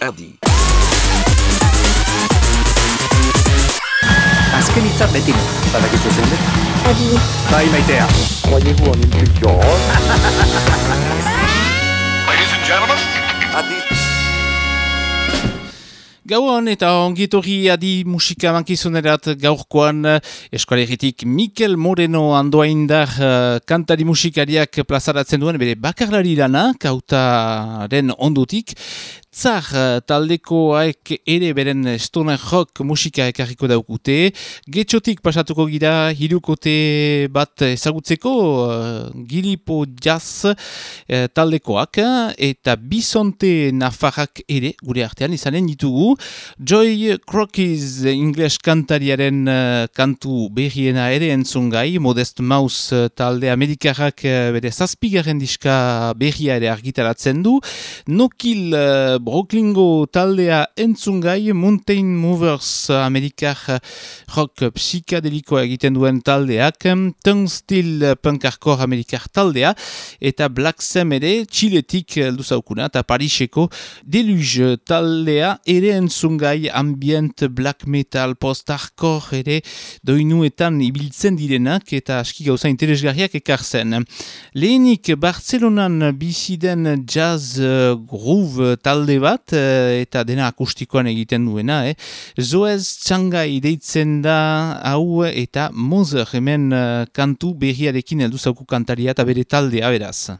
Adi. Azken hitza beti badakizu zein dut? Adi. Bai maitea. Croyez-vous en une culture Ladies and gentlemen. Adi. Gauan eta ongitorri adi musika mankizunerat gaurkoan eskualeritik Mikel Moreno andoaindar uh, kantari musikariak plazaratzen duen bere bakarlari lana kautaren ondutik Tzar taldekoak ere beren stoner rock musika ekarriko daukute. Getxotik pasatuko gira hirukote bat ezagutzeko uh, gilipo jazz uh, taldekoak eta bisonte nafarrak ere gure artean izanen ditugu. Joy Crockies ingles kantariaren uh, kantu berriena ere entzungai. Modest Mouse talde amerikarrak uh, bere zazpigaren diska berria ere argitaratzen du. Nokil uh, Brooklingo taldea entzungai Mountain Movers amerikar rock psikadelikoa egiten duen taldeak Tungstill punkarkor amerikar taldea eta Black Sam ere txiletik elduzaukuna eta Pariseko Deluge taldea ere entzungai ambient black metal post-hardcore ere doinuetan ibiltzen direnak eta aski gauza interesgarriak ekartzen. Lehenik Barcelonan biziden jazz groove talde talde bat eh, eta dena akustikoan egiten duena. Eh? Zoez txangai deitzen da hau eta Mozer hemen uh, kantu berriarekin heldu zauku kantaria eta bere taldea beraz.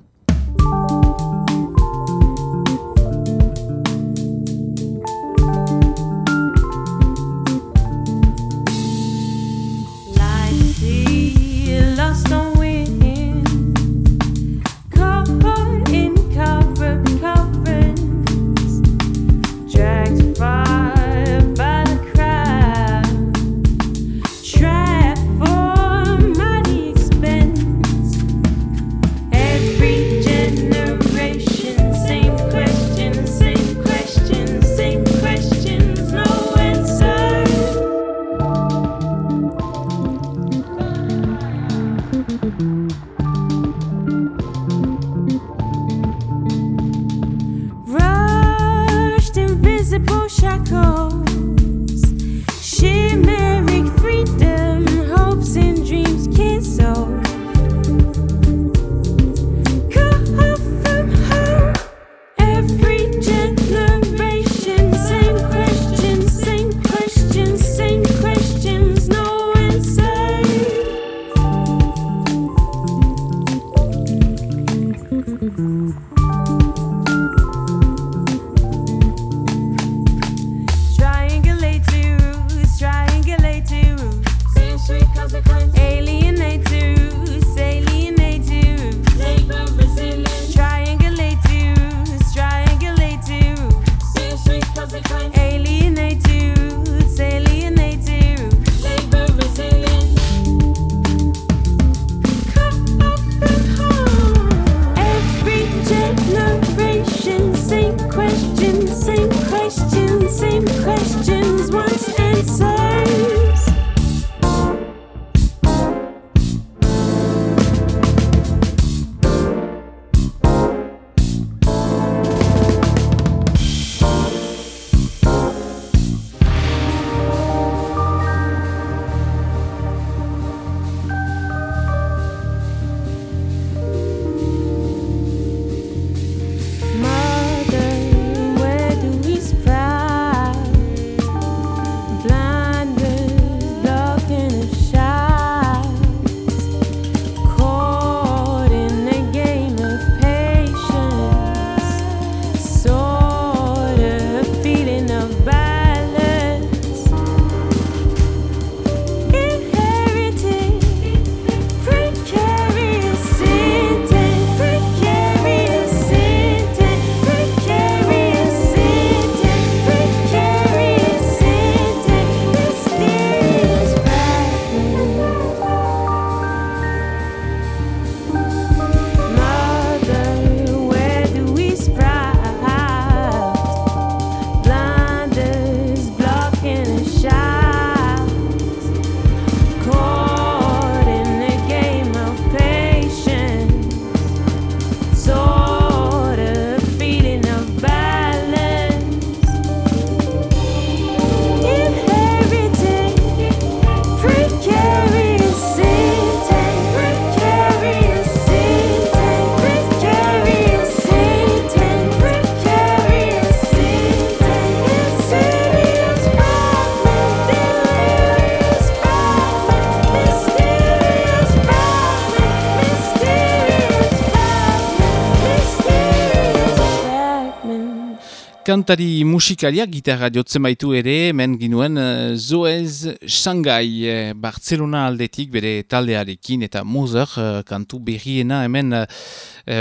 Kantari musikaria, gitarra jotzen baitu ere, men ginuen uh, Zoez Shanghai, uh, Barcelona aldetik bere taldearekin eta Mozer uh, kantu berriena hemen uh,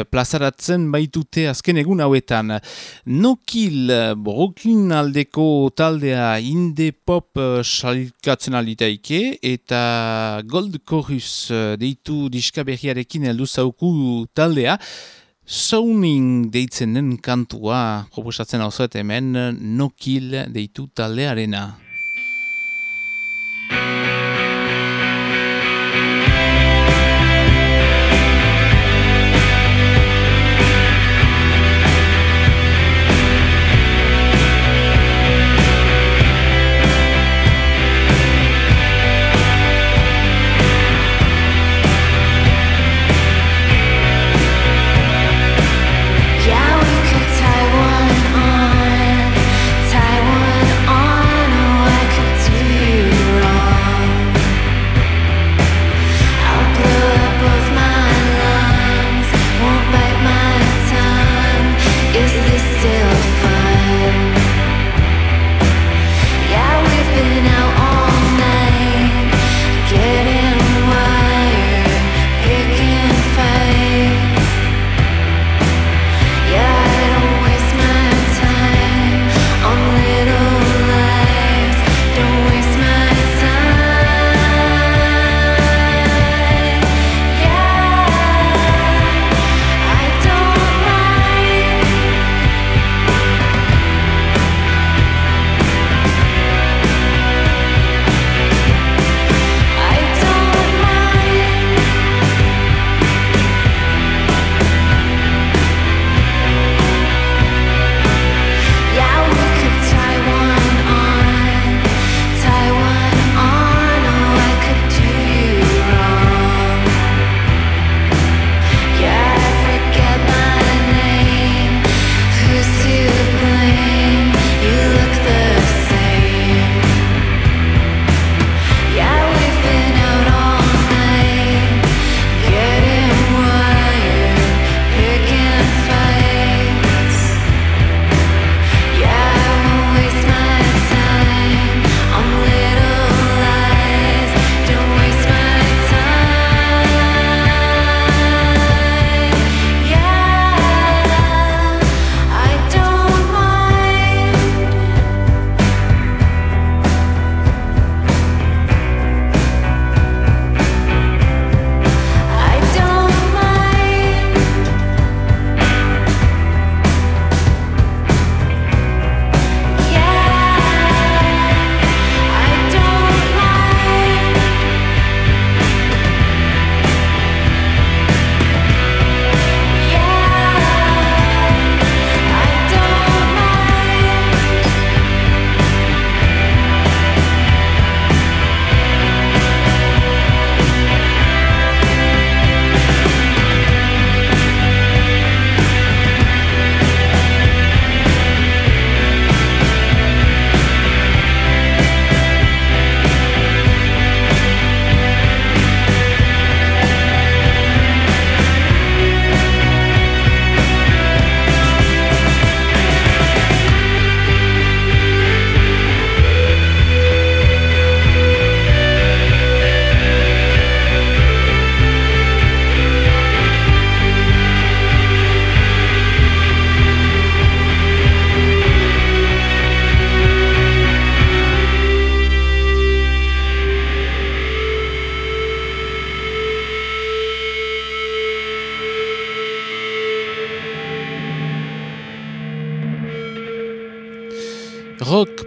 plazaratzen baitute azken egun hauetan. Nokil, Brooklyn aldeko taldea inde pop salikatzen alitaike eta Gold Chorus deitu diska berriarekin heldu zauku taldea, Zoning deitzen den kantua, proposatzen hau hemen, nokil deitu taldearena.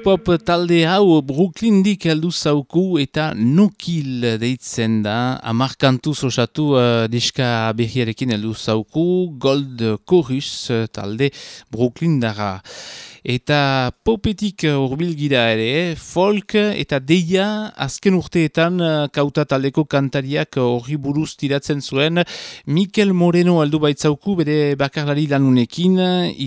Pop talde hau Brooklyndik heldu zauku eta nukil deitzen da. Amarkantu osatu uh, diska behiarekin heldu zauku Gold Chorus talde Brooklyn dara eta popetik urbil gira ere, folk eta deia azken urteetan eh, kauta taldeko kantariak horri buruz tiratzen zuen, Mikel Moreno aldu baitzauku bere bakarlari lanunekin,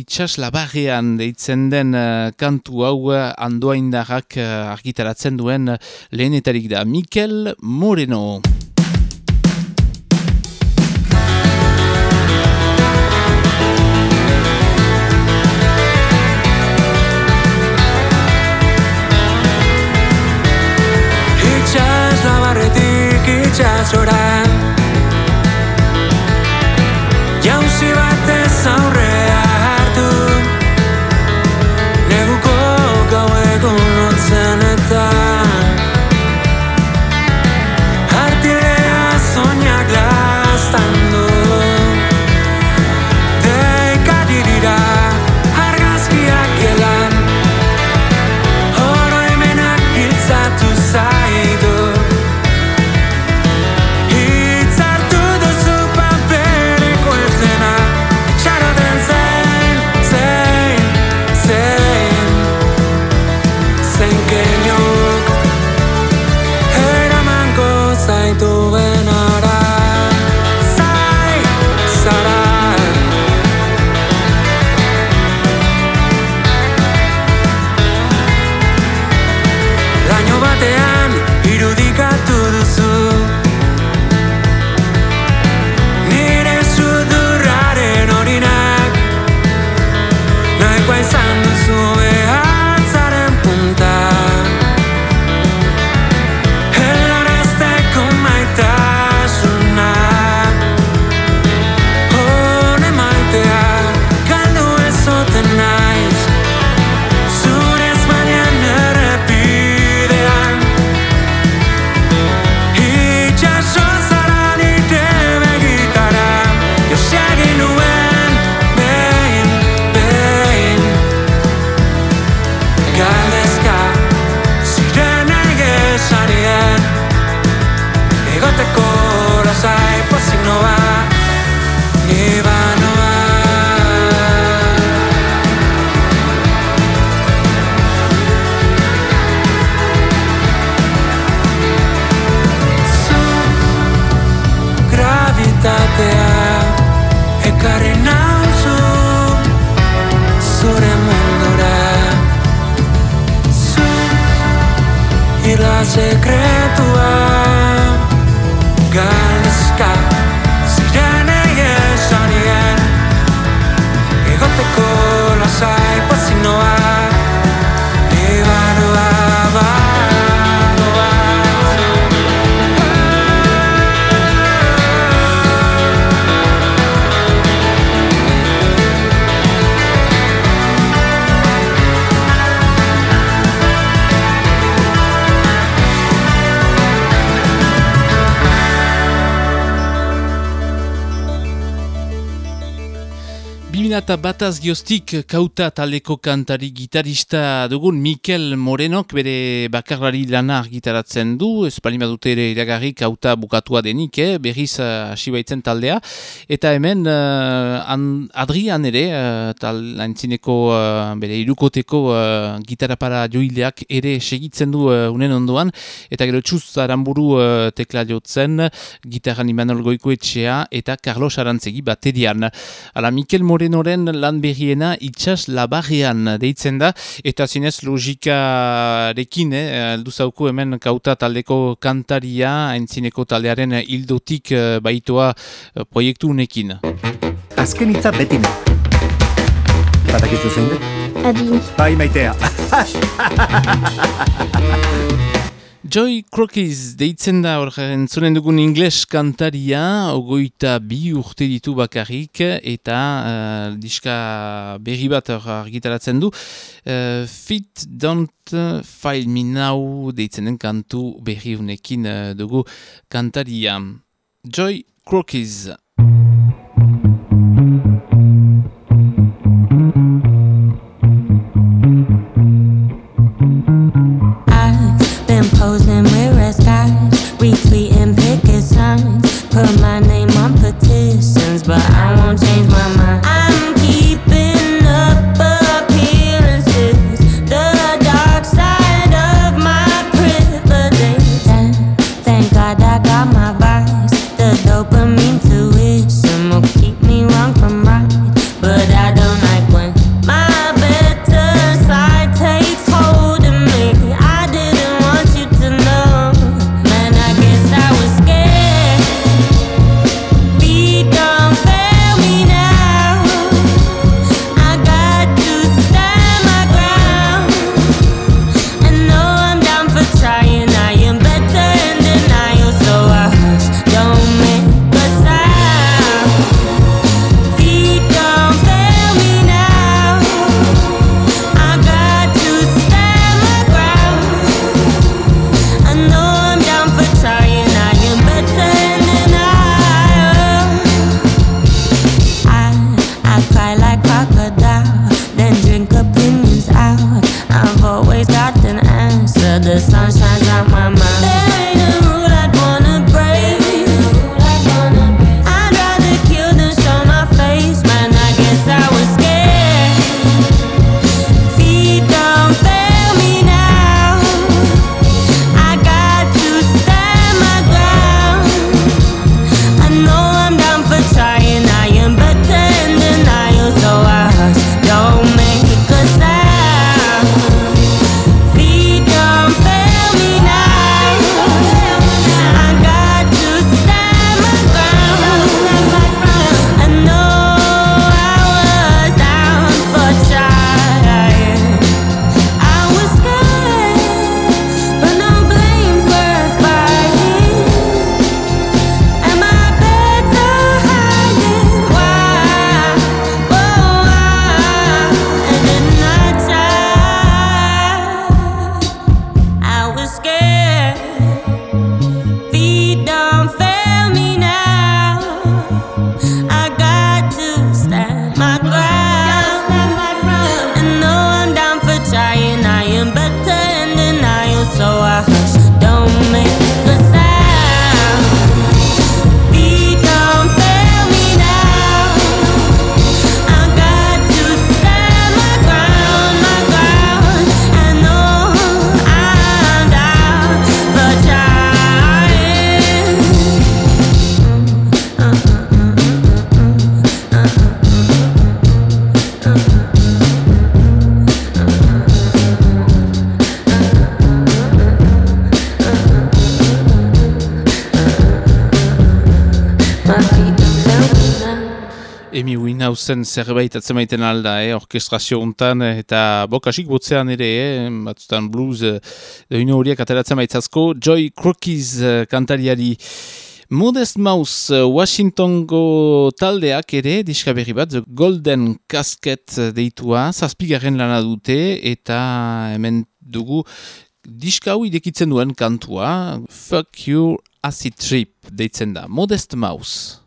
itxas labarrean deitzen den eh, kantu hau andoa indarrak eh, argitaratzen duen lehenetarik da, Mikel Moreno. horas. Eta bataz gioztik kauta taleko kantari gitarista dugun Mikel Morenok bere bakarlari lana argitaratzen du, espalima dute ere iragarri kauta bukatua denik, eh? berriz uh, hasi baitzen taldea, eta hemen uh, Adrian ere, uh, tal antzineko uh, bere irukoteko uh, gitarra para joileak ere segitzen du uh, unen ondoan, eta gero txuz aramburu uh, tekla jotzen, gitarran Imanol Goikoetxea eta Carlos Arantzegi baterian. Ala Mikel Moreno Honen lan berriena itxas labarrean deitzen da, eta zinez logikarekin, eh, aldu zauku hemen kauta taldeko kantaria, entzineko taldearen hildotik eh, baitoa eh, proiektu unekin. Azken itza beti ne. Batakizu zein dut? Adi. Bai maitea. Joy Crookes deitzen da hor entzunen dugun ingles kantaria, ogoita bi urte ditu bakarrik, eta uh, diska berri bat argitaratzen du. Uh, Fit Don't File Me Now deitzen den kantu berri unekin uh, dugu kantaria. Joy Crookes. Mausen zerbait atzemaiten alda, eh, orkestrazio untan, eta bokasik botzean ere, eh, batzutan blues, eh, doino horiek ateratzen baitzazko, Joy Crookies eh, kantariari Modest Mouse eh, Washingtongo taldeak ere diska berri bat The Golden Casket deitua zazpigarren lana dute eta hemen dugu diska hau idekitzen duen kantua Fuck You Acid Trip deitzen da. Modest Mouse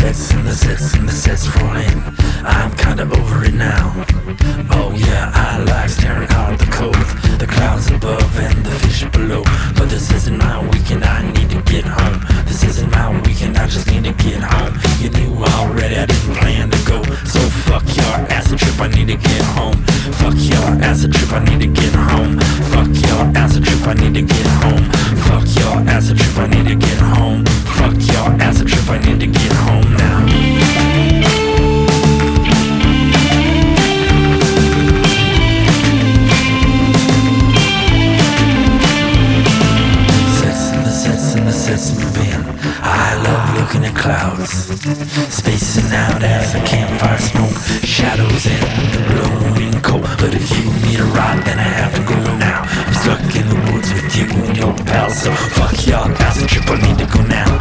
sets and the sets and the sets rolling. I'm kinda over it now. Oh yeah, I like staring out the cove, the clouds above and the fish below. But this isn't my weekend, I need to get home. This isn't my weekend, I just need to get home. You knew already I didn't plan to go. So fuck your acid trip, I need to get home. Fuck your acid trip, I need to get home. Fuck your acid trip, I need to get home. Fuck your acid trip, I need to get home. Fuck your acid trip, I need to get home now. Sets and the sets. I love looking at clouds, spacing out as a campfire smoke, shadows in the blowing cold. But if you need a ride, then I have to go now. I'm stuck in the woods with you and your pals, so fuck y'all. a trip, I need to go now.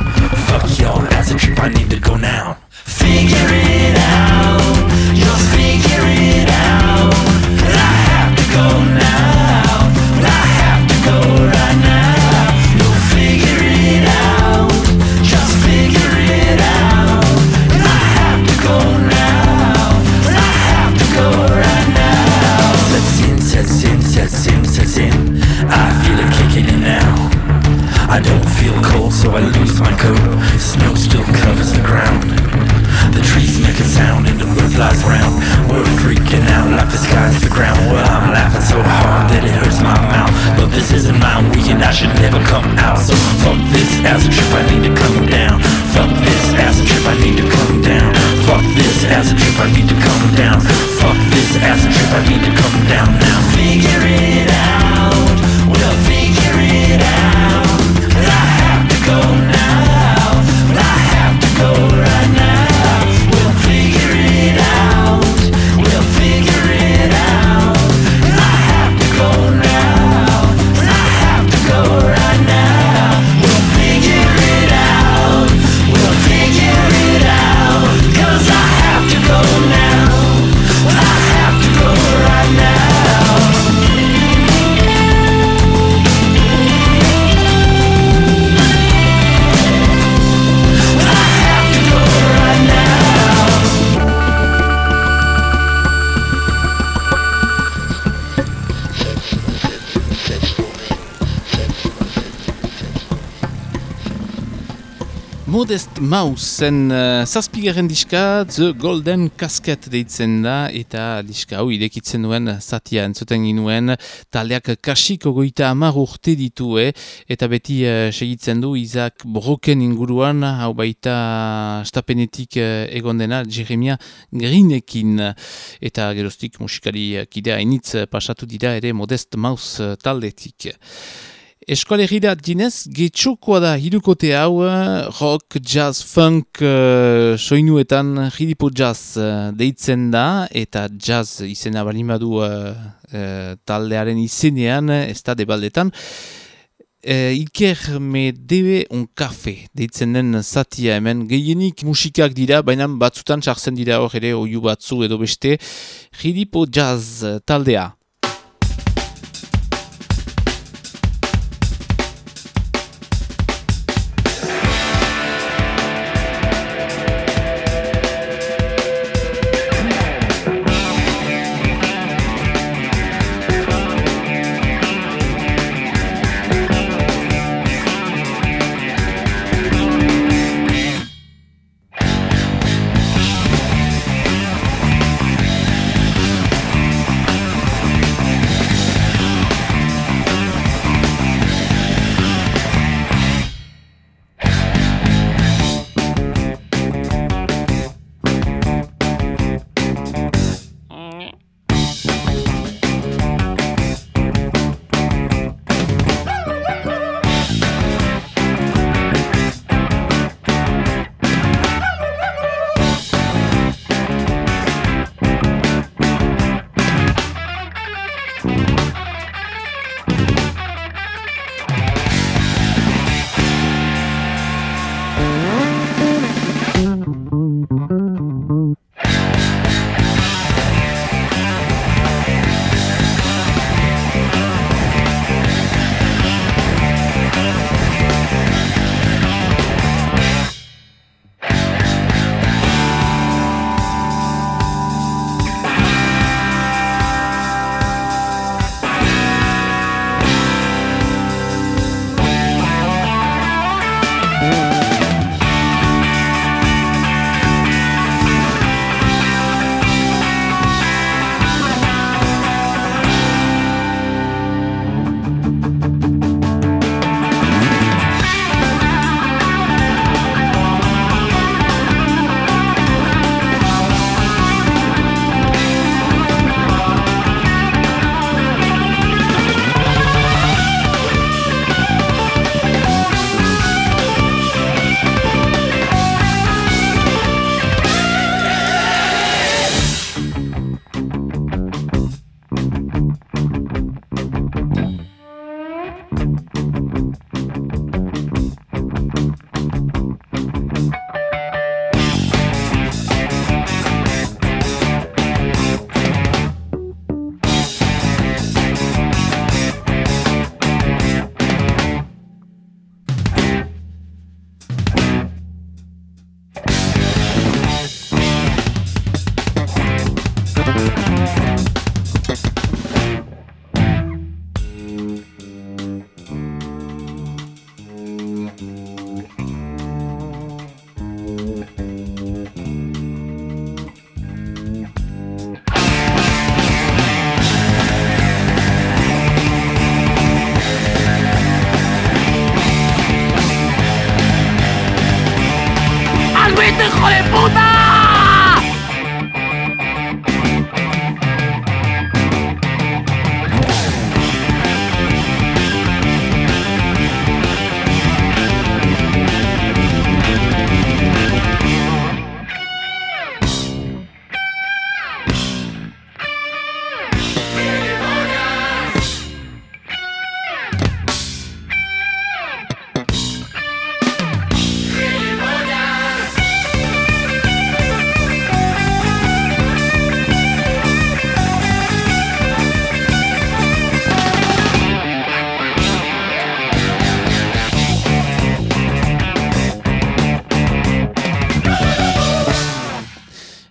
Fuck y'all, acid trip, I need to go now. Figure it out, just figure it out. I have to go now, cold, so I lose my coat. Snow still covers the ground. The trees make a sound and the bird flies round. We're freaking out like the sky's the ground. Well, I'm laughing so hard that it hurts my mouth. But this isn't my weekend, I should never come out. So fuck this acid trip, I need to come down. Fuck this acid trip, I need to come down. Fuck this acid trip, I need to come down. Fuck this acid trip, I need to come down Mausen uh, zazpigaren diska The Golden Casket deitzen da eta diska hau idekitzen duen zatia entzuten ginuen taldeak kasiko goita amar urte ditue eta beti uh, segitzen du Isaac Broken inguruan hau baita stapenetik uh, egon dena Jeremia Greenekin eta gerostik musikari kidea initz pasatu dira ere Modest Maus uh, taldetik. Eskolegira dinez, getxokoa da hirukote hau, eh, rock, jazz, funk, uh, soinuetan hiripo jazz uh, deitzen da, eta jazz izena balimadu uh, uh, taldearen izenean, ez da debaldetan. Uh, Iker me debe un kafe deitzen den zatia hemen, gehienik musikak dira, baina batzutan sartzen dira hor ere oiu batzu edo beste, hiripo jazz taldea.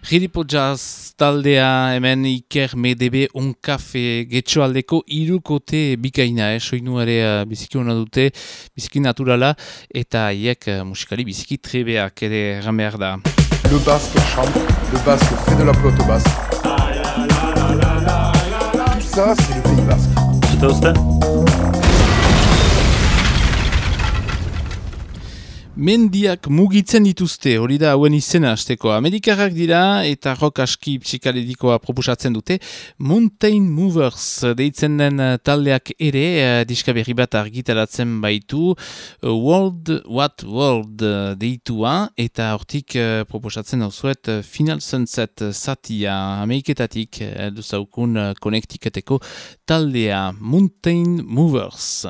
Giripo Jazz taldea hemen Iker Medebe onkafe getxoaldeko irukote bikaina, eh? soinu ere uh, biziki hona dute, biziki naturala, eta haiek uh, musikali biziki trebeak ere ramear da. Le basque chante, le basque fait de la pelote basque. Tout ça, c'est le pays basque. Zute Mendiak mugitzen dituzte, hori da hauen izena hasteko. Amerikarrak dira eta rock aski psikaledikoa proposatzen dute. Mountain Movers deitzen den eh, taldeak ere, uh, diska berri bat argitaratzen baitu. Uh, World, What World deitua eta hortik proposatzen dauzuet uh, Final Sunset satia Ameriketatik duzaukun konektiketeko taldea Mountain Movers.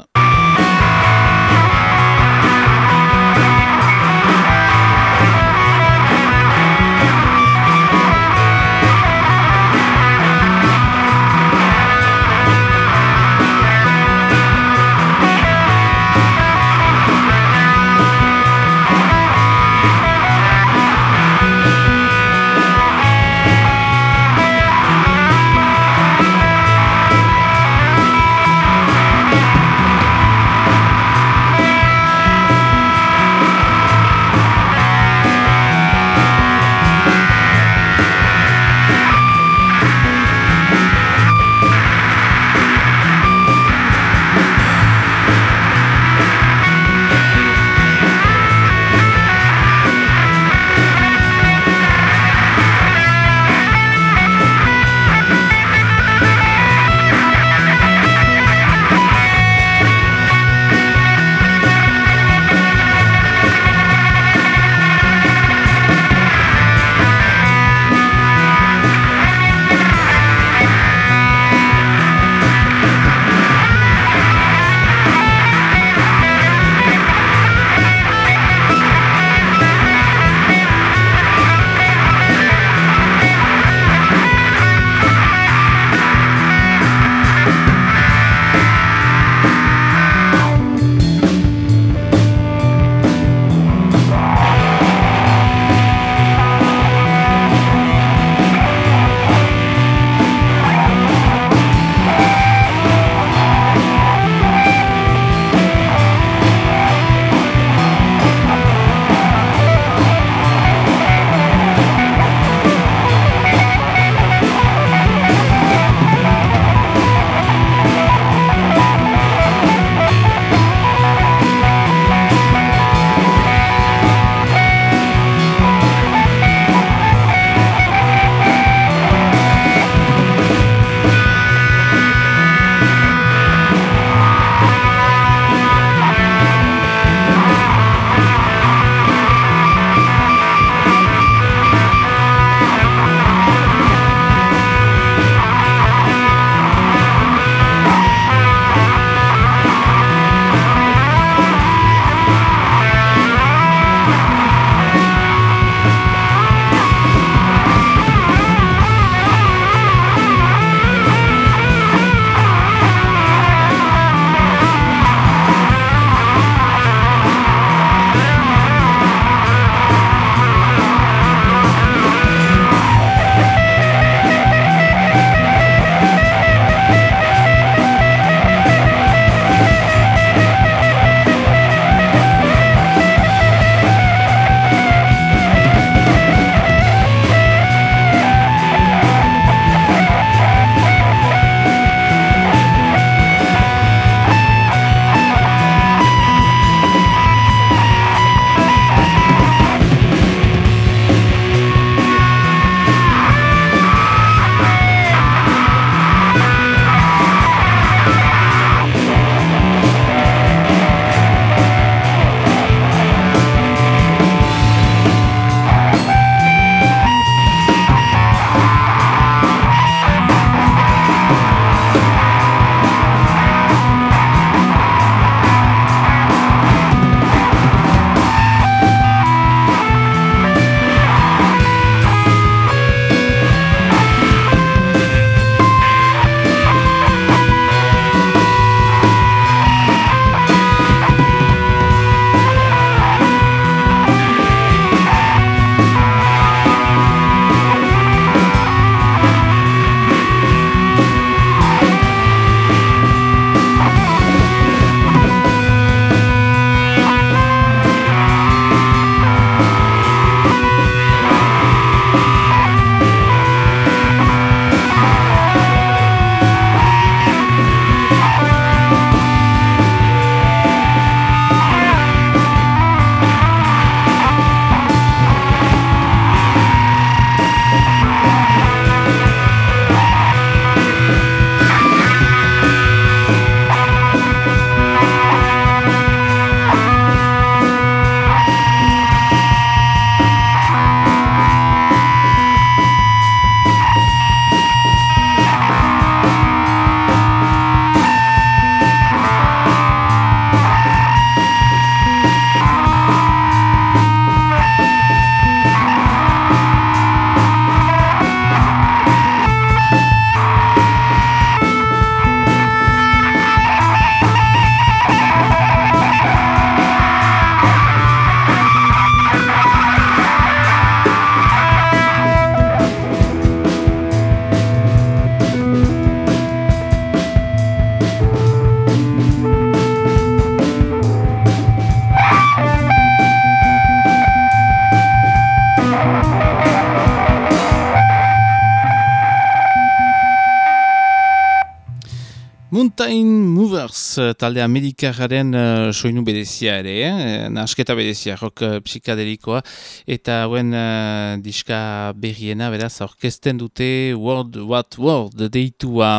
Talde amerikararen uh, soinu berezia ere, eh? nasketa berezia, rock uh, psikadelikoa, eta hauen uh, diska berriena, beraz, orkesten dute World What World deitua.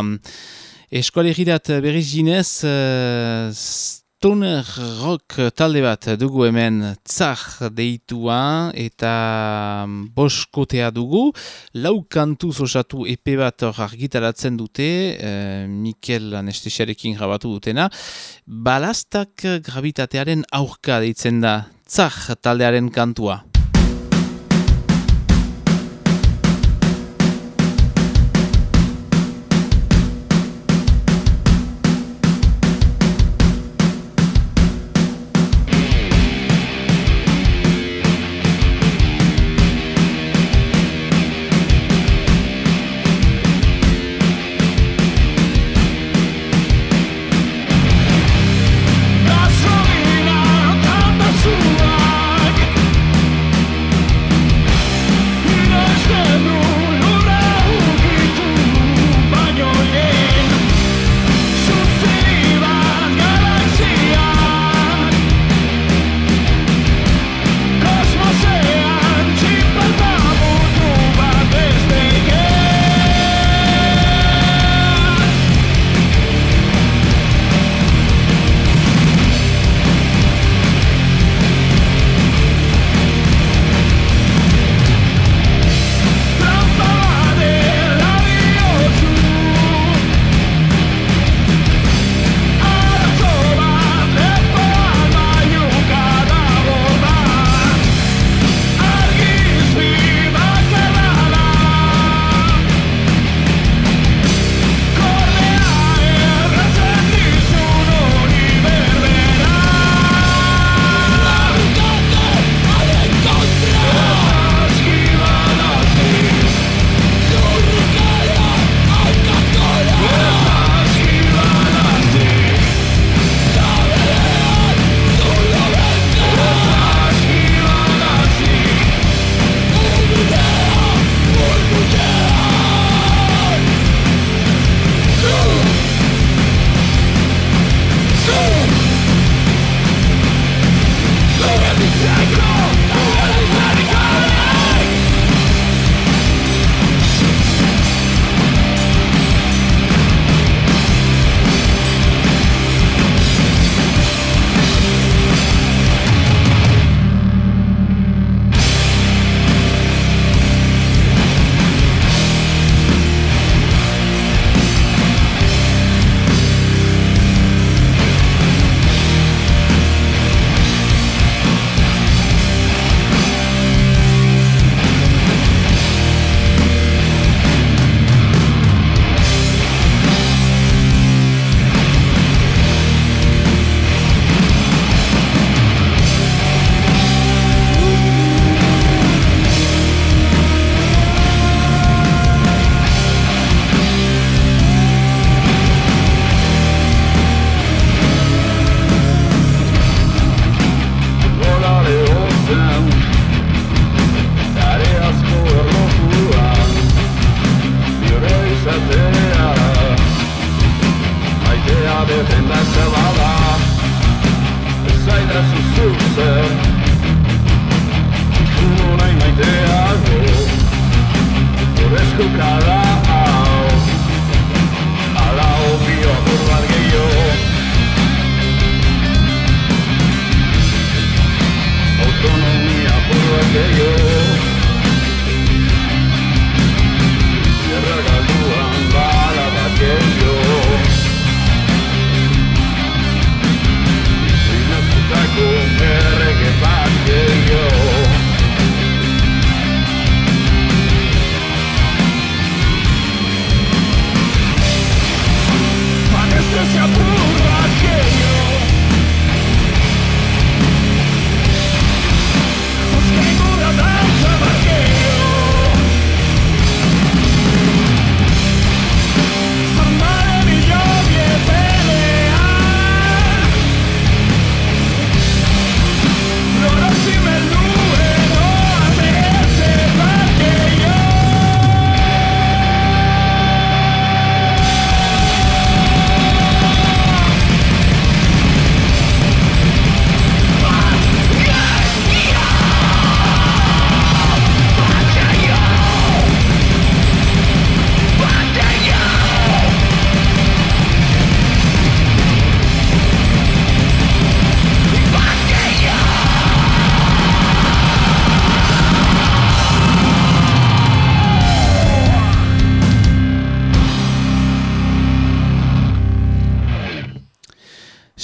Eskualegirat berriz ginez, uh, Stoner Rock talde bat dugu hemen tzar deitua eta boskotea dugu. Lau kantu osatu epe bat argitaratzen dute, e, Mikel anestesiarekin grabatu dutena. Balastak gravitatearen aurka deitzen da tzar taldearen kantua.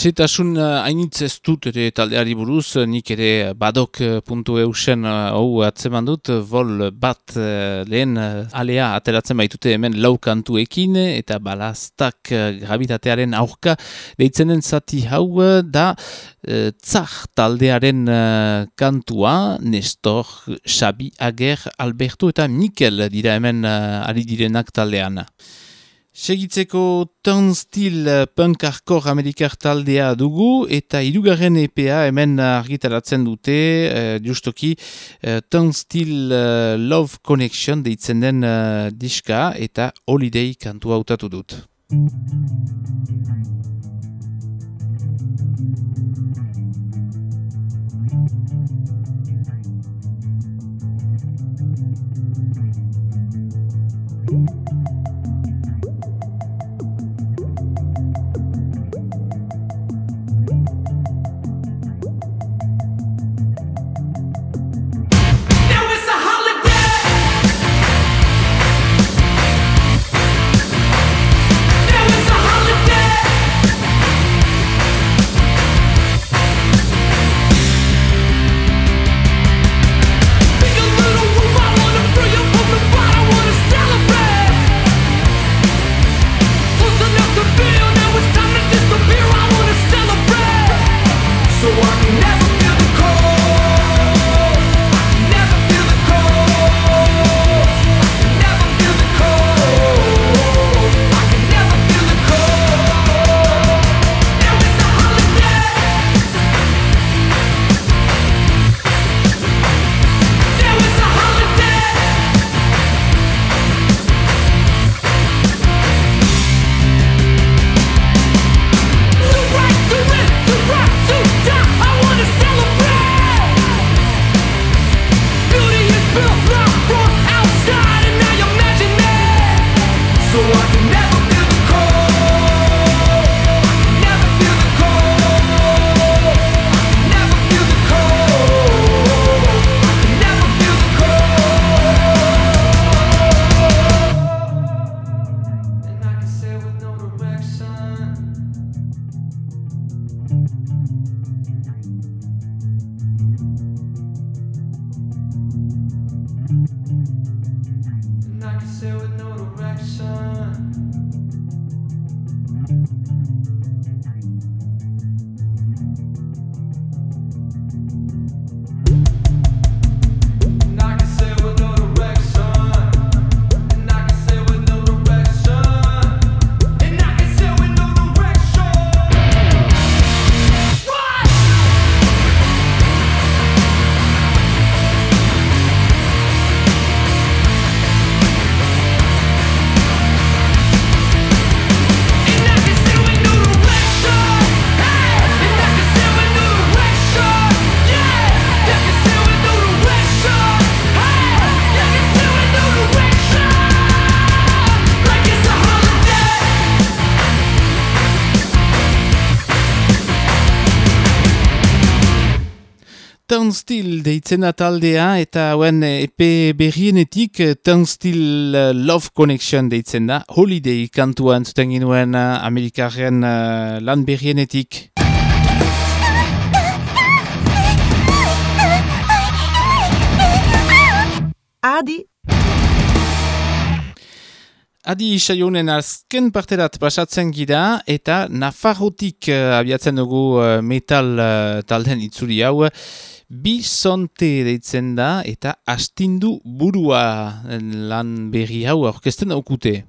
Zetasun uh, hainitz ez dut ere taldeari buruz, uh, nik ere badok uh, puntu eusen hau atzeman dut, vol bat lehen alea ateratzen baitute hemen lau kantuekin eta balaztak gravitatearen aurka deitzen den zati hau da uh, tzar taldearen kantua, Nestor, Xabi, Ager, Alberto eta Mikel dira hemen ari direnak taldean. Segitzeko Turnstile eh, punk hardcore amerikar taldea dugu eta irugarren EPA hemen argitaratzen dute uh, justoki uh, Turnstile Love Connection deitzen den diska eta Holiday kantua hautatu dut. Turnstile deitzen taldea eta hauen epe berrienetik Turnstile Love Connection deitzen da Holiday kantuan zuten ginuen Amerikaren uh, lan berrienetik. Adi Adi isaionen azken parterat pasatzen gira eta Nafarrotik uh, abiatzen dugu uh, metal uh, talden itzuri hau. Bisonte deitzen da eta astindu burua lan berri hau aurkesten daukute.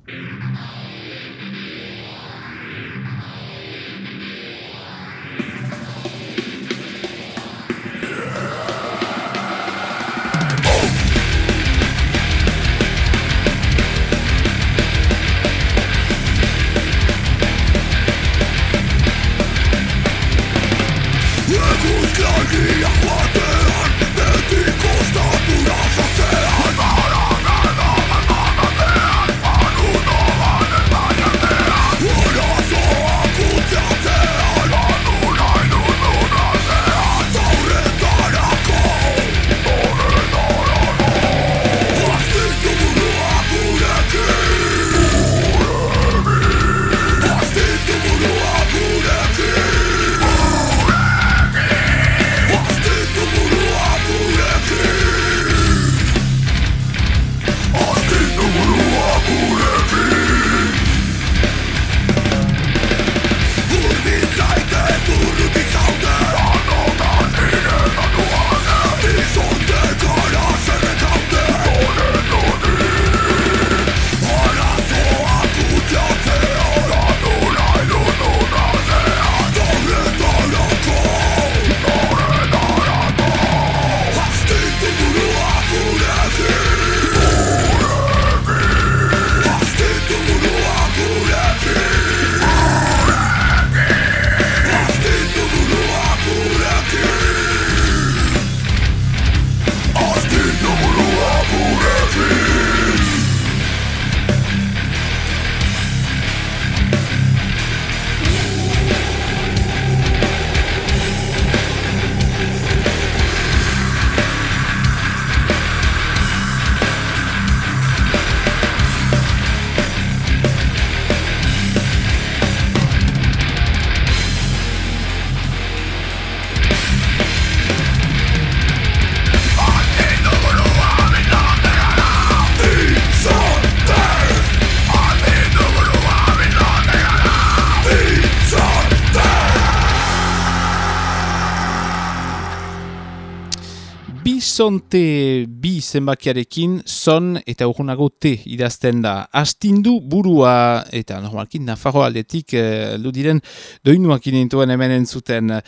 Horizonte bi zenbakiarekin son eta urgunago te idazten da. Astindu burua eta normalkin Nafarro aldetik eh, diren doinuak inintuen hemen entzuten.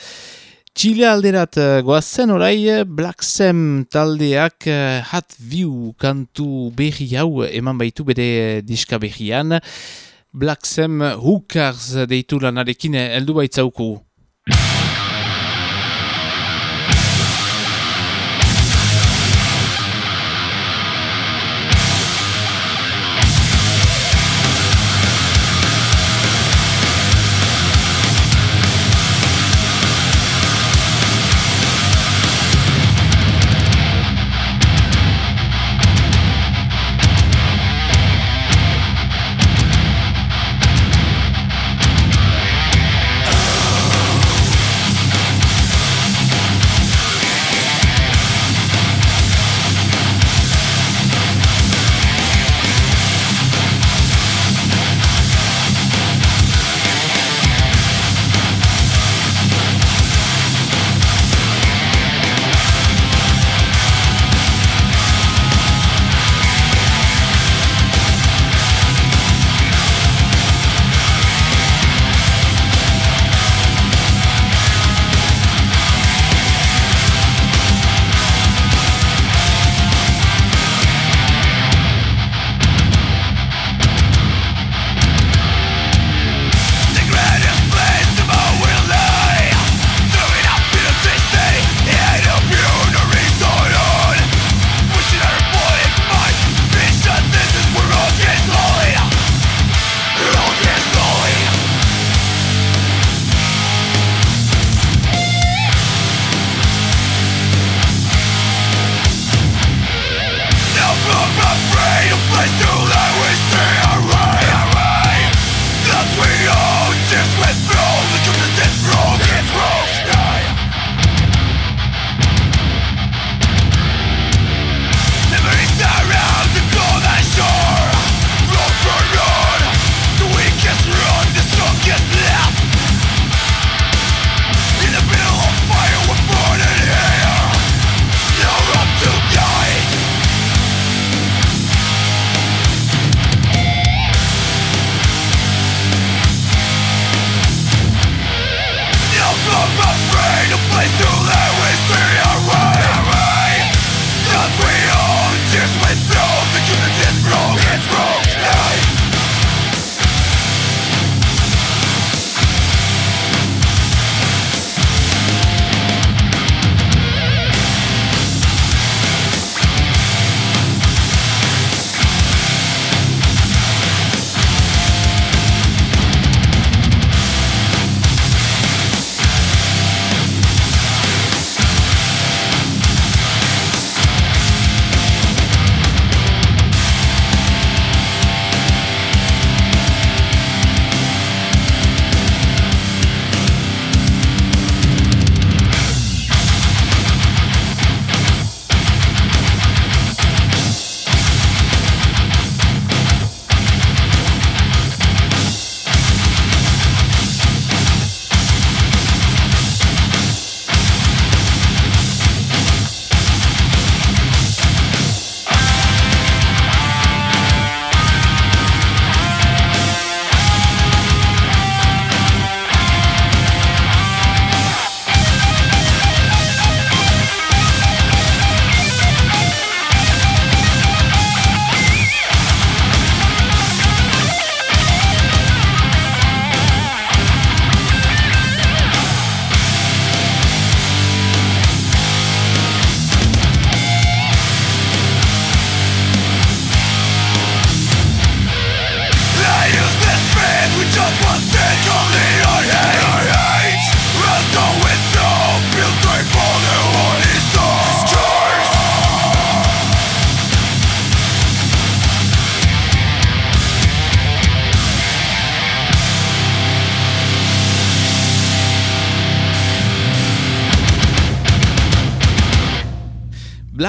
Txile alderat uh, goazen orai Black Sam taldeak uh, hat view kantu berri hau eman baitu bere diska berrian. Black Sam Hookers deitu lanarekin heldu baitzauku.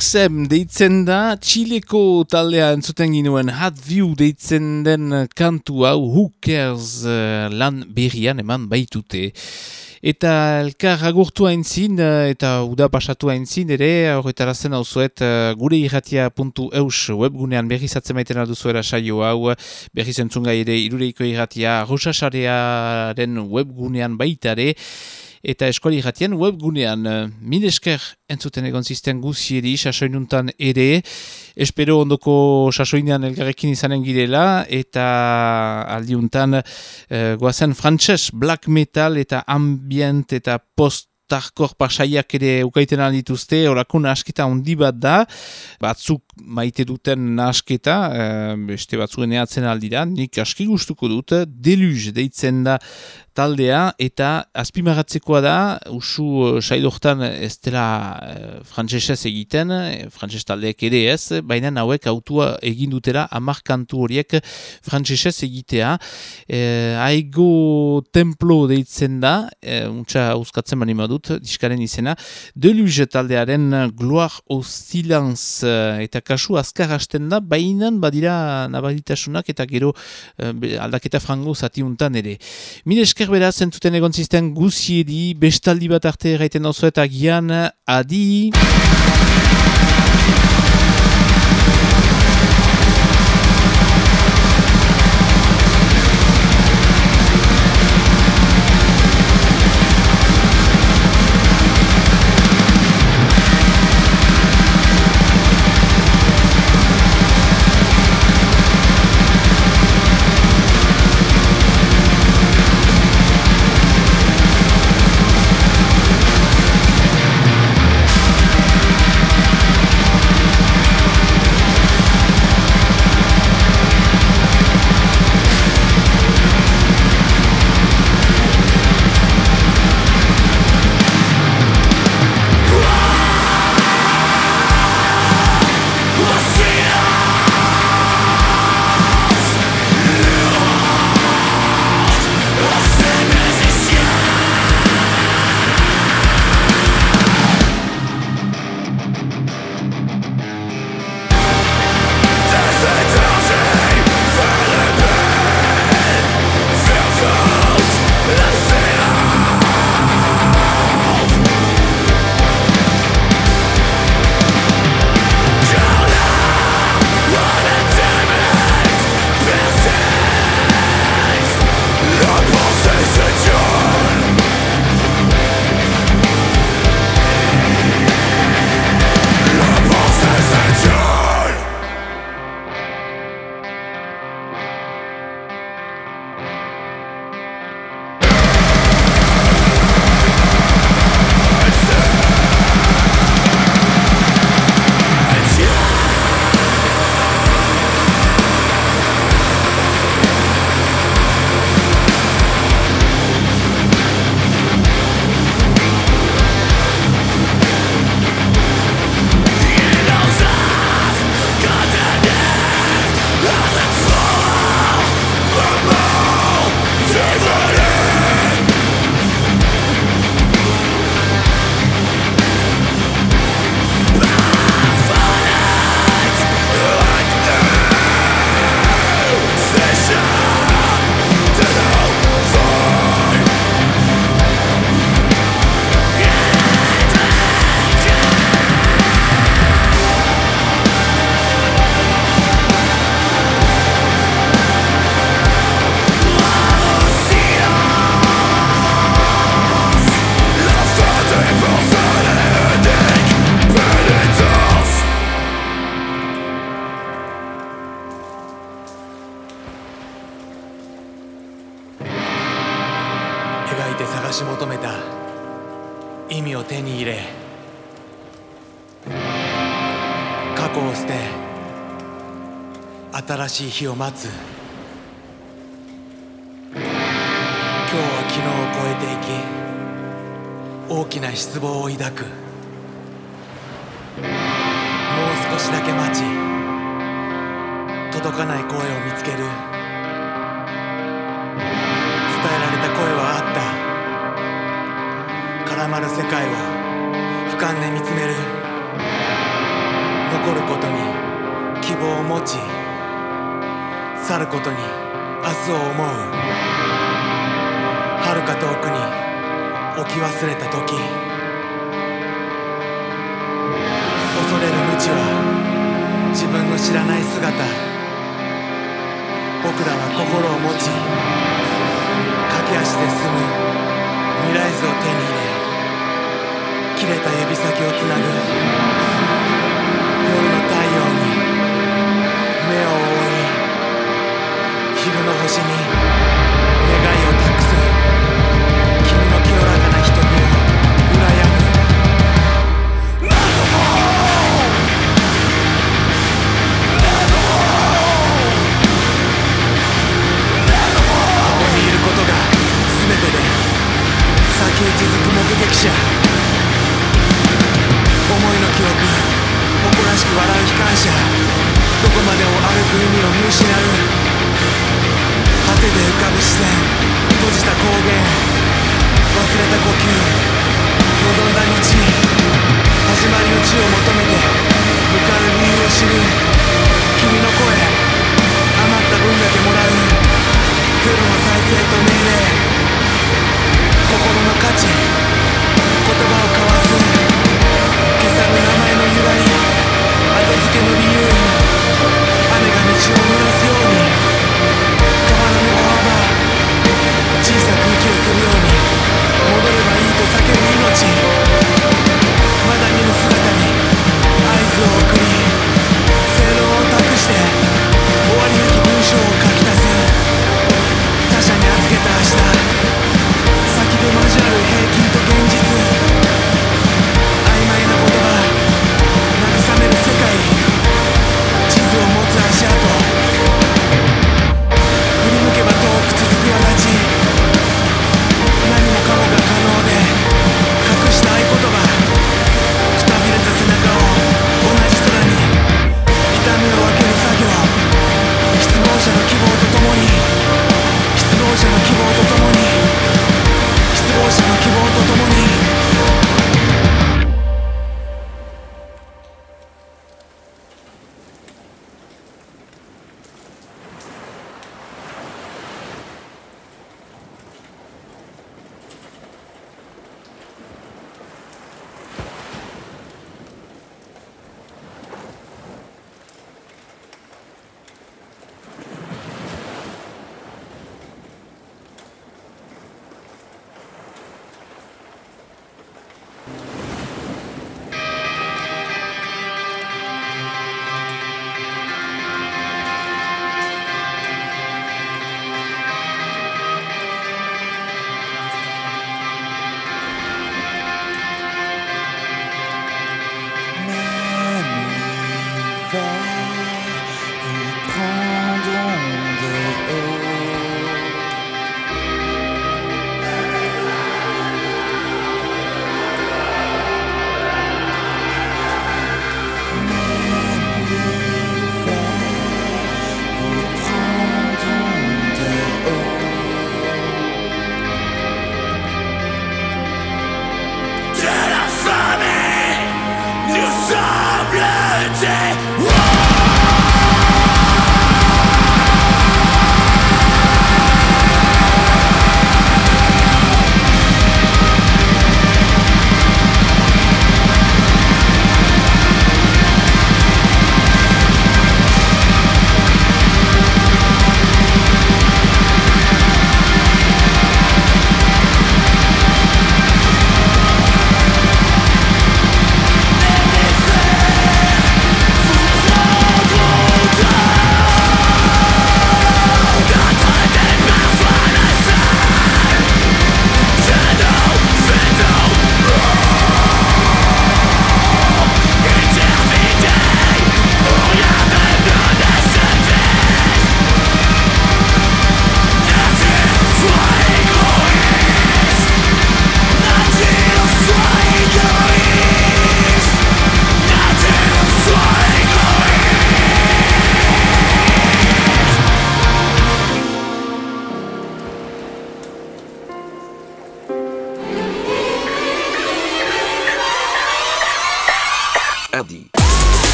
Blacksem deitzen da, Txileko taldea entzuten ginuen Hat View deitzen den kantu hau Who uh, lan berrian eman baitute. Eta elkar agurtu haintzin, eh, eta uda pasatu haintzin, ere, horretarazen hau zuet, eh, gure irratia.eus webgunean berriz atzemaiten alduzuela saio hau, berriz entzungai ere irureiko irratia, rosasarearen webgunean baitare, eta eskuali irratien webgunean. Mil esker entzuten egon zisten guzieri, sasoinuntan ere, espero ondoko sasoinean elgarrekin izanen girela, eta aldiuntan uh, goazen frantses black metal eta ambient eta post tarkor pasaiak ere ukaiten dituzte, orako nasketa handi bat da, batzuk maite duten nasketa, e, beste batzuen eatzen aldira, nik aski gustuko dut, deluz deitzen da taldea, eta azpimaratzekoa da, usu uh, sailortan ez dela uh, frantzesez egiten, frantses taldeek ere ez, baina hauek autua egin dutela amarkantu horiek frantzesez egitea. E, aigo templo deitzen da, e, untsa uskatzen bani dut, diskaren izena, deluz taldearen gloar silence, eta kasu azkar hasten da, bainan badira nabaritasunak eta gero aldaketa frango zatiuntan ere. Mil esker beraz, entzuten egon zisten guziedi, bestaldi bat arte erraiten oso eta gian, adi! 日を待つ。今日は昨日を超えていき大きな失望を抱く。もう少しだけ待ち届かない声を見つける。伝えられた声はあった。絡まる世界を俯瞰で見つめる。残ることに希望を持ち去ることに明日を思う。遥か遠くに置き忘れた時。恐れる無知は自分の知らない姿。僕らは心を持ち駆け足で進む。未来図を手に入れ切れた指先をつなぐ。昼の星に願いを託す君の清らかな瞳を羨むここにいることが全てで先へ続く目撃者思いの記憶誇らしく笑う機関車どこまでも歩く意味を見失う果てで浮かぶ視線閉じた光源忘れた呼吸望んだ道始まりの地を求めて向かう理由を知る君の声余った分だけもらう。ゼロの再生と命令心の価値。言葉を交わす。消さぬ名前の由来。後付けの理由。